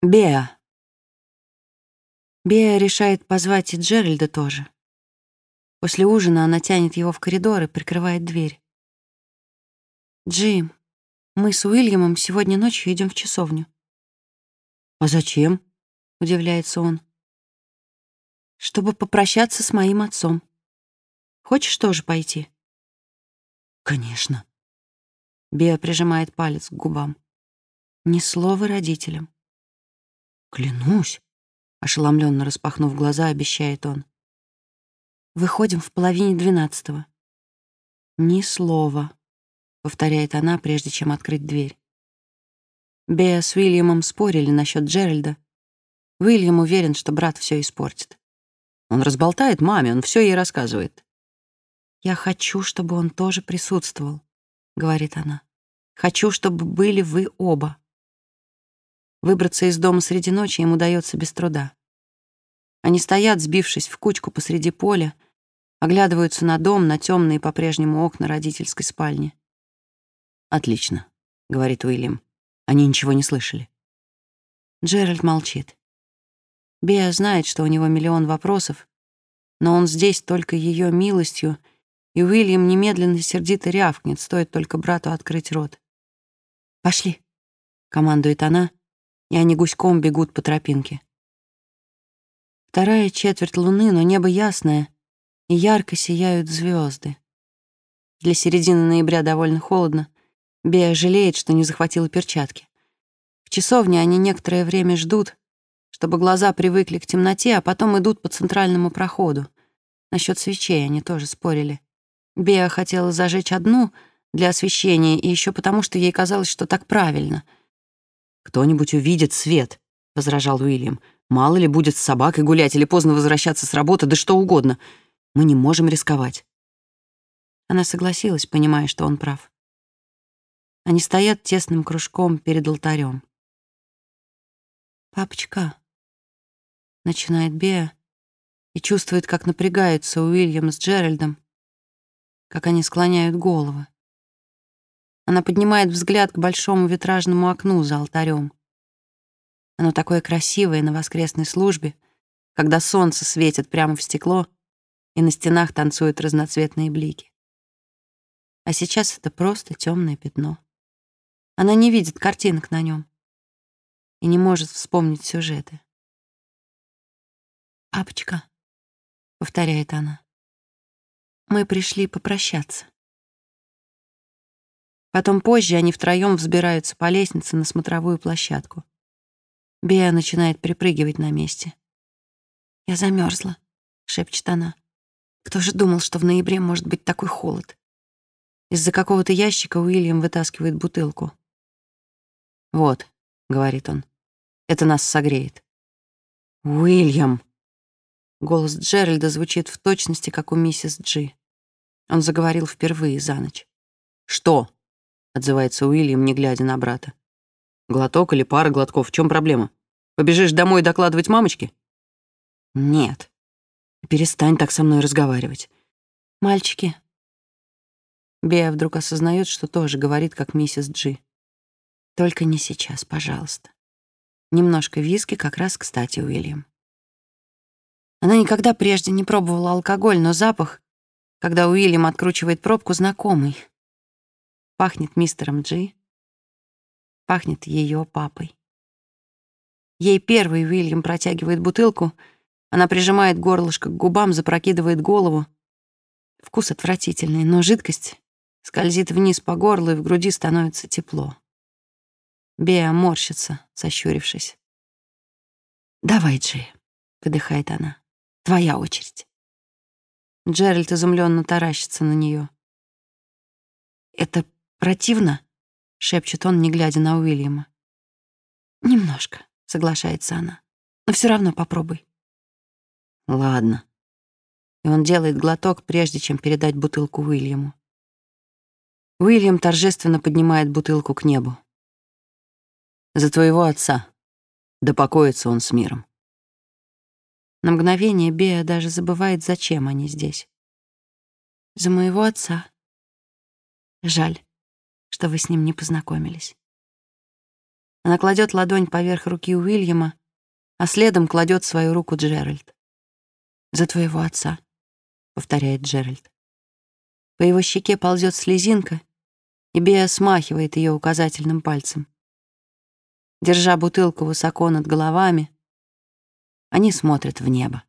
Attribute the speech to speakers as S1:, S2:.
S1: Беа. Беа решает позвать и Джеральда тоже. После ужина она тянет его в коридор и прикрывает дверь. «Джим, мы с Уильямом сегодня ночью идем в часовню».
S2: «А зачем?»
S1: — удивляется он. «Чтобы попрощаться с моим отцом. Хочешь тоже пойти?»
S2: «Конечно».
S1: Беа прижимает палец к губам. Ни слова родителям.
S2: «Клянусь», — ошеломленно распахнув глаза, обещает он.
S1: «Выходим в половине двенадцатого». «Ни слова», — повторяет она, прежде чем открыть дверь. Беа с Уильямом спорили насчет Джеральда. Уильям уверен, что брат все испортит.
S2: Он разболтает маме, он все ей рассказывает.
S1: «Я хочу, чтобы он тоже присутствовал», — говорит она. «Хочу, чтобы были вы оба». Выбраться из дома среди ночи им удается без труда. Они стоят, сбившись в кучку посреди поля, оглядываются на дом, на темные по-прежнему окна родительской спальни.
S2: «Отлично», — говорит Уильям. Они ничего не слышали.
S1: Джеральд молчит. Беа знает, что у него миллион вопросов, но он здесь только ее милостью, и Уильям немедленно сердито рявкнет, стоит только брату открыть рот. «Пошли», — командует она, и они гуськом бегут по тропинке. Вторая четверть луны, но небо ясное, и ярко сияют звезды. Для середины ноября довольно холодно. Беа жалеет, что не захватила перчатки. В часовне они некоторое время ждут, чтобы глаза привыкли к темноте, а потом идут по центральному проходу. Насчет свечей они тоже спорили. Беа хотела зажечь одну для освещения, и еще потому, что ей казалось, что так правильно —
S2: «Кто-нибудь увидит свет», — возражал Уильям. «Мало ли будет с собакой гулять или поздно возвращаться с работы, да что угодно. Мы не можем рисковать».
S1: Она согласилась, понимая, что он прав. Они стоят тесным кружком перед алтарем. «Папочка», — начинает Беа, и чувствует, как напрягаются Уильям с Джеральдом, как они склоняют головы. Она поднимает взгляд к большому витражному окну за алтарем. Оно такое красивое на воскресной службе, когда солнце светит прямо в стекло, и на стенах танцуют разноцветные блики. А сейчас это просто темное пятно. Она не видит картинок на нем и не может вспомнить сюжеты. «Апочка», — повторяет она, — «мы пришли попрощаться». Потом позже они втроем взбираются по лестнице на смотровую площадку. Беа начинает припрыгивать на месте. «Я замерзла, шепчет она. «Кто же думал, что в ноябре может быть такой холод?» Из-за какого-то ящика Уильям вытаскивает бутылку.
S2: «Вот», — говорит он, — «это нас согреет».
S1: «Уильям!» Голос Джеральда звучит в точности, как у миссис Джи. Он заговорил впервые за ночь.
S2: «Что?» Отзывается Уильям, не глядя на брата. Глоток или пара глотков, в чем проблема? Побежишь домой докладывать мамочке?
S1: Нет.
S2: Перестань так со мной разговаривать.
S1: Мальчики. Беа вдруг осознает, что тоже говорит, как миссис Джи. Только не сейчас, пожалуйста. Немножко виски как раз кстати, Уильям. Она никогда прежде не пробовала алкоголь, но запах, когда Уильям откручивает пробку, знакомый. Пахнет мистером Джи. Пахнет ее папой. Ей первый Уильям протягивает бутылку. Она прижимает горлышко к губам, запрокидывает голову. Вкус отвратительный, но жидкость скользит вниз по горлу, и в груди становится тепло. Беа морщится, сощурившись. «Давай, Джи», — выдыхает она. «Твоя очередь». Джеральд изумленно таращится на нее. «Это «Противно?» — шепчет он, не глядя на Уильяма. «Немножко», — соглашается она. «Но все равно попробуй».
S2: «Ладно».
S1: И он делает глоток, прежде чем передать бутылку Уильяму. Уильям торжественно поднимает бутылку к небу.
S2: «За твоего отца. Да покоится он с миром».
S1: На мгновение Беа даже забывает, зачем они здесь. «За моего отца. Жаль» что вы с ним не познакомились. Она кладет ладонь поверх руки Уильяма, а следом кладет свою руку Джеральд. «За твоего отца», — повторяет Джеральд. По его щеке ползет слезинка, и Беа смахивает ее указательным пальцем. Держа бутылку высоко над головами, они смотрят в небо.